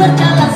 我到了。